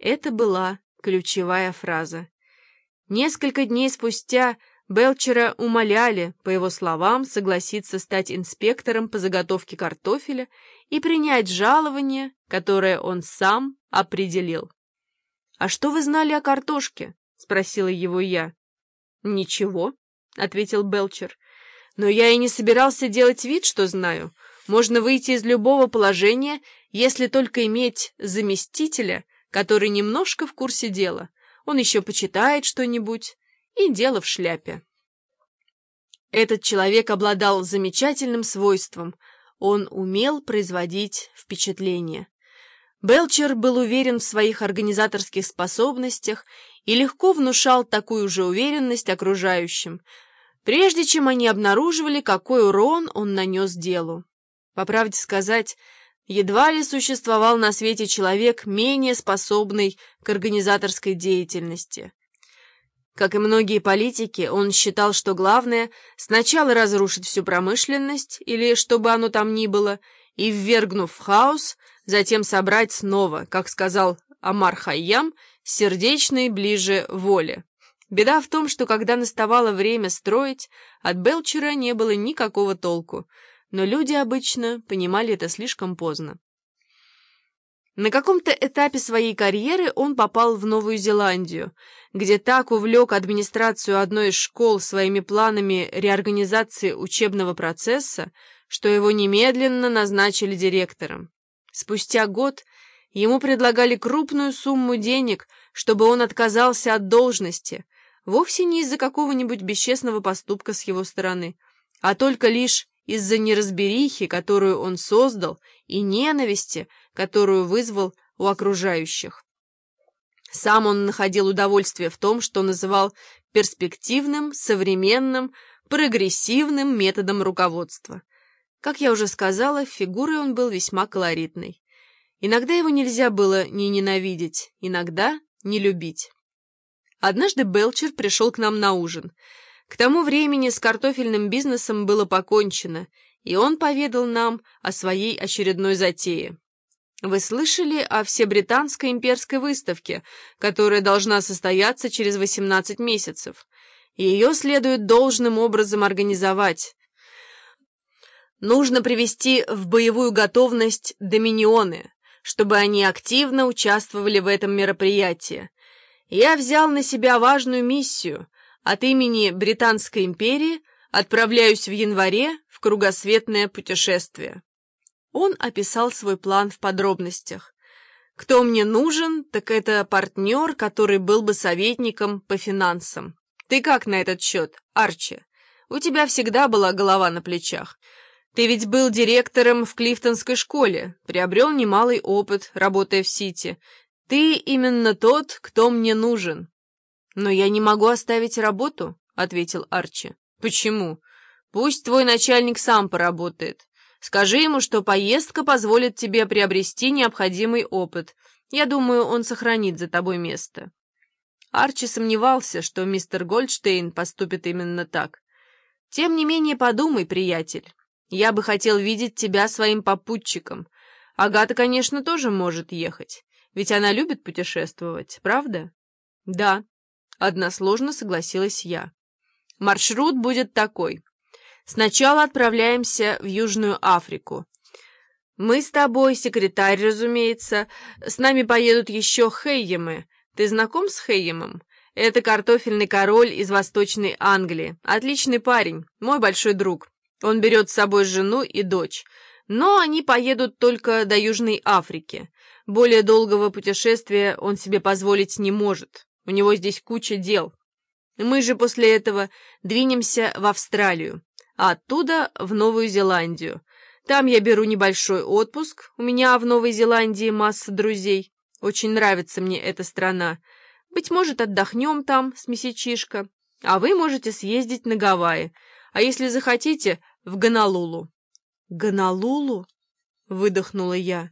Это была ключевая фраза. Несколько дней спустя Белчера умоляли, по его словам, согласиться стать инспектором по заготовке картофеля и принять жалование, которое он сам определил. «А что вы знали о картошке?» — спросила его я. «Ничего», — ответил Белчер. «Но я и не собирался делать вид, что знаю. Можно выйти из любого положения, если только иметь заместителя, который немножко в курсе дела. Он еще почитает что-нибудь, и дело в шляпе». Этот человек обладал замечательным свойством. Он умел производить впечатление. Белчер был уверен в своих организаторских способностях и легко внушал такую же уверенность окружающим, прежде чем они обнаруживали, какой урон он нанес делу. По правде сказать, едва ли существовал на свете человек, менее способный к организаторской деятельности. Как и многие политики, он считал, что главное — сначала разрушить всю промышленность, или что бы оно там ни было, и, ввергнув в хаос, затем собрать снова, как сказал Амар Хайям, сердечной ближе воле. Беда в том, что когда наставало время строить, от Белчера не было никакого толку, но люди обычно понимали это слишком поздно. На каком-то этапе своей карьеры он попал в Новую Зеландию, где так увлек администрацию одной из школ своими планами реорганизации учебного процесса, что его немедленно назначили директором. Спустя год ему предлагали крупную сумму денег, чтобы он отказался от должности, вовсе не из-за какого-нибудь бесчестного поступка с его стороны, а только лишь из-за неразберихи, которую он создал, и ненависти, которую вызвал у окружающих. Сам он находил удовольствие в том, что называл перспективным, современным, прогрессивным методом руководства. Как я уже сказала, фигурой он был весьма колоритной. Иногда его нельзя было не ненавидеть, иногда не любить. Однажды Белчер пришел к нам на ужин. К тому времени с картофельным бизнесом было покончено, и он поведал нам о своей очередной затее. Вы слышали о Всебританской имперской выставке, которая должна состояться через 18 месяцев? Ее следует должным образом организовать. Нужно привести в боевую готовность доминионы, чтобы они активно участвовали в этом мероприятии. Я взял на себя важную миссию. От имени Британской империи отправляюсь в январе в кругосветное путешествие. Он описал свой план в подробностях. Кто мне нужен, так это партнер, который был бы советником по финансам. Ты как на этот счет, Арчи? У тебя всегда была голова на плечах. Ты ведь был директором в Клифтонской школе, приобрел немалый опыт, работая в Сити. Ты именно тот, кто мне нужен. Но я не могу оставить работу, — ответил Арчи. Почему? Пусть твой начальник сам поработает. Скажи ему, что поездка позволит тебе приобрести необходимый опыт. Я думаю, он сохранит за тобой место. Арчи сомневался, что мистер Гольдштейн поступит именно так. Тем не менее, подумай, приятель. Я бы хотел видеть тебя своим попутчиком. Агата, конечно, тоже может ехать, ведь она любит путешествовать, правда? Да, односложно согласилась я. Маршрут будет такой. Сначала отправляемся в Южную Африку. Мы с тобой, секретарь, разумеется. С нами поедут еще Хейемы. Ты знаком с Хейемом? Это картофельный король из Восточной Англии. Отличный парень, мой большой друг. Он берет с собой жену и дочь, но они поедут только до Южной Африки. Более долгого путешествия он себе позволить не может. У него здесь куча дел. Мы же после этого двинемся в Австралию, а оттуда в Новую Зеландию. Там я беру небольшой отпуск, у меня в Новой Зеландии масса друзей. Очень нравится мне эта страна. Быть может, отдохнем там с месячишко, а вы можете съездить на Гавайи. А если захотите, в Гонолулу». «Гонолулу?» — выдохнула я.